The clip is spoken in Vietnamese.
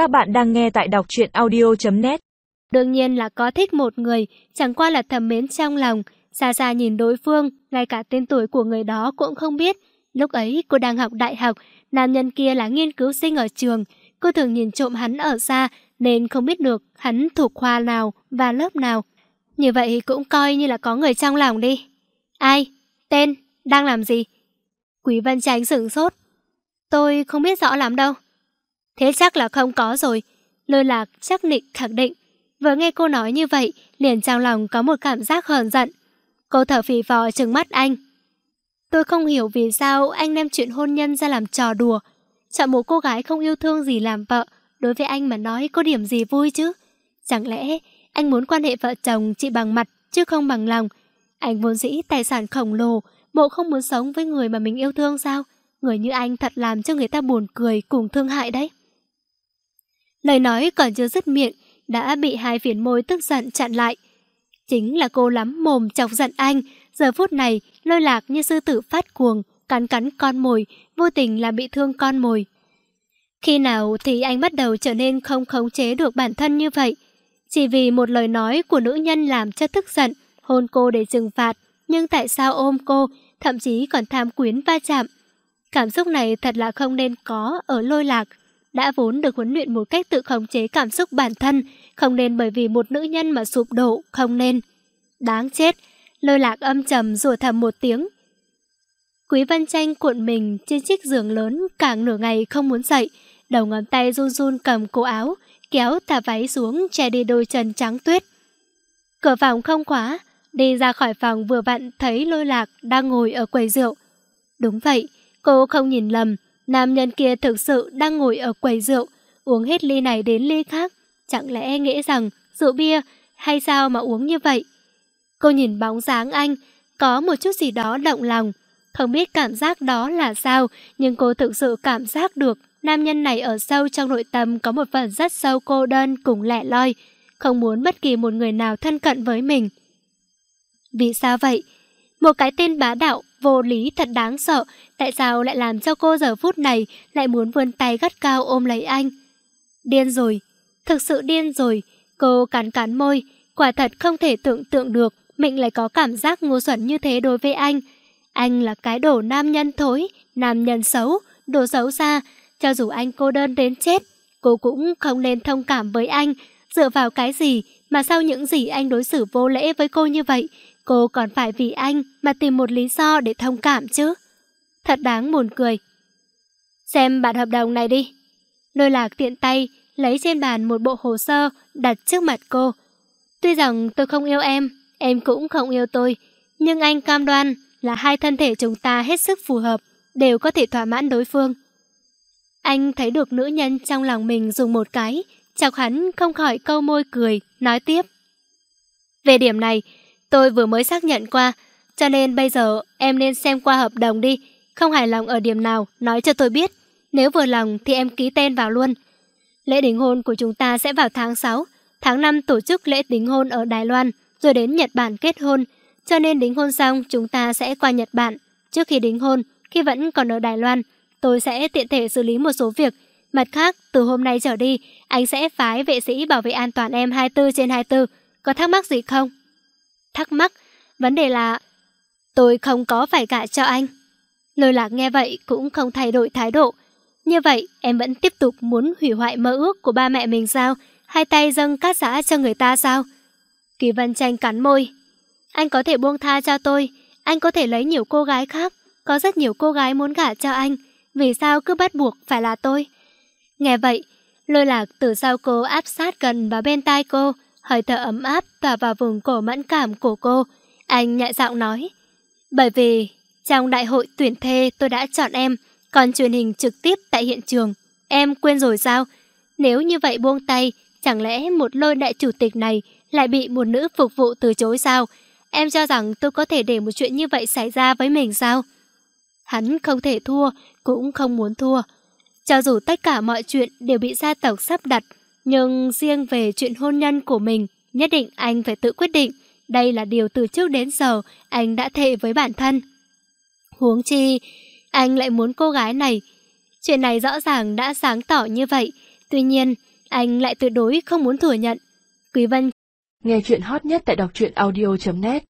Các bạn đang nghe tại đọc truyện audio.net Đương nhiên là có thích một người, chẳng qua là thầm mến trong lòng. Xa xa nhìn đối phương, ngay cả tên tuổi của người đó cũng không biết. Lúc ấy cô đang học đại học, nam nhân kia là nghiên cứu sinh ở trường. Cô thường nhìn trộm hắn ở xa, nên không biết được hắn thuộc khoa nào và lớp nào. Như vậy cũng coi như là có người trong lòng đi. Ai? Tên? Đang làm gì? Quý Vân Tránh sửng sốt. Tôi không biết rõ lắm đâu. Thế chắc là không có rồi. Lôi lạc chắc định khẳng định. Vừa nghe cô nói như vậy, liền trong lòng có một cảm giác hờn giận. Cô thở phì phò trừng mắt anh. Tôi không hiểu vì sao anh đem chuyện hôn nhân ra làm trò đùa. Chọn một cô gái không yêu thương gì làm vợ, đối với anh mà nói có điểm gì vui chứ? Chẳng lẽ anh muốn quan hệ vợ chồng chỉ bằng mặt chứ không bằng lòng? Anh vốn dĩ tài sản khổng lồ, bộ không muốn sống với người mà mình yêu thương sao? Người như anh thật làm cho người ta buồn cười cùng thương hại đấy. Lời nói còn chưa dứt miệng, đã bị hai phiến môi tức giận chặn lại. Chính là cô lắm mồm chọc giận anh, giờ phút này lôi lạc như sư tử phát cuồng, cắn cắn con mồi, vô tình làm bị thương con mồi. Khi nào thì anh bắt đầu trở nên không khống chế được bản thân như vậy? Chỉ vì một lời nói của nữ nhân làm cho tức giận, hôn cô để trừng phạt, nhưng tại sao ôm cô, thậm chí còn tham quyến va chạm? Cảm xúc này thật là không nên có ở lôi lạc. Đã vốn được huấn luyện một cách tự khống chế cảm xúc bản thân, không nên bởi vì một nữ nhân mà sụp đổ, không nên. Đáng chết, lôi lạc âm trầm rủa thầm một tiếng. Quý Văn Tranh cuộn mình trên chiếc giường lớn càng nửa ngày không muốn dậy, đầu ngón tay run run cầm cổ áo, kéo tà váy xuống che đi đôi chân trắng tuyết. Cửa phòng không khóa, đi ra khỏi phòng vừa vặn thấy lôi lạc đang ngồi ở quầy rượu. Đúng vậy, cô không nhìn lầm, nam nhân kia thực sự đang ngồi ở quầy rượu, uống hết ly này đến ly khác. Chẳng lẽ nghĩ rằng rượu bia hay sao mà uống như vậy? Cô nhìn bóng dáng anh, có một chút gì đó động lòng. Không biết cảm giác đó là sao, nhưng cô thực sự cảm giác được nam nhân này ở sâu trong nội tâm có một phần rất sâu cô đơn cùng lẻ loi, không muốn bất kỳ một người nào thân cận với mình. Vì sao vậy? Một cái tên bá đạo, vô lý thật đáng sợ, tại sao lại làm cho cô giờ phút này lại muốn vươn tay gắt cao ôm lấy anh? Điên rồi, thực sự điên rồi, cô cắn cắn môi, quả thật không thể tưởng tượng được mình lại có cảm giác ngu xuẩn như thế đối với anh. Anh là cái đồ nam nhân thối, nam nhân xấu, đồ xấu xa, cho dù anh cô đơn đến chết, cô cũng không nên thông cảm với anh. Dựa vào cái gì mà sau những gì anh đối xử vô lễ với cô như vậy, cô còn phải vì anh mà tìm một lý do để thông cảm chứ. Thật đáng buồn cười. Xem bản hợp đồng này đi. Lôi lạc tiện tay, lấy trên bàn một bộ hồ sơ đặt trước mặt cô. Tuy rằng tôi không yêu em, em cũng không yêu tôi, nhưng anh cam đoan là hai thân thể chúng ta hết sức phù hợp, đều có thể thỏa mãn đối phương. Anh thấy được nữ nhân trong lòng mình dùng một cái, chọc hắn không khỏi câu môi cười, nói tiếp. Về điểm này, tôi vừa mới xác nhận qua, cho nên bây giờ em nên xem qua hợp đồng đi, không hài lòng ở điểm nào, nói cho tôi biết. Nếu vừa lòng thì em ký tên vào luôn. Lễ đính hôn của chúng ta sẽ vào tháng 6, tháng 5 tổ chức lễ đính hôn ở Đài Loan, rồi đến Nhật Bản kết hôn, cho nên đính hôn xong chúng ta sẽ qua Nhật Bản. Trước khi đính hôn, khi vẫn còn ở Đài Loan, tôi sẽ tiện thể xử lý một số việc. Mặt khác, từ hôm nay trở đi, anh sẽ phái vệ sĩ bảo vệ an toàn em 24 trên 24. Có thắc mắc gì không? Thắc mắc? Vấn đề là... Tôi không có phải gả cho anh. Lôi lạc nghe vậy cũng không thay đổi thái độ. Như vậy, em vẫn tiếp tục muốn hủy hoại mơ ước của ba mẹ mình sao? Hai tay dâng cát giã cho người ta sao? Kỳ Vân Tranh cắn môi. Anh có thể buông tha cho tôi. Anh có thể lấy nhiều cô gái khác. Có rất nhiều cô gái muốn gả cho anh. Vì sao cứ bắt buộc phải là tôi? Nghe vậy, lôi lạc từ sau cô áp sát gần vào bên tai cô, hơi thở ấm áp tỏa vào vùng cổ mẫn cảm của cô. Anh nhẹ giọng nói, bởi vì trong đại hội tuyển thê tôi đã chọn em, còn truyền hình trực tiếp tại hiện trường. Em quên rồi sao? Nếu như vậy buông tay, chẳng lẽ một lôi đại chủ tịch này lại bị một nữ phục vụ từ chối sao? Em cho rằng tôi có thể để một chuyện như vậy xảy ra với mình sao? Hắn không thể thua, cũng không muốn thua. Cho dù tất cả mọi chuyện đều bị gia tộc sắp đặt, nhưng riêng về chuyện hôn nhân của mình, nhất định anh phải tự quyết định. Đây là điều từ trước đến giờ anh đã thề với bản thân. Huống chi, anh lại muốn cô gái này. Chuyện này rõ ràng đã sáng tỏ như vậy. Tuy nhiên, anh lại tuyệt đối không muốn thừa nhận. Quý Vân Nghe chuyện hot nhất tại đọc truyện audio.net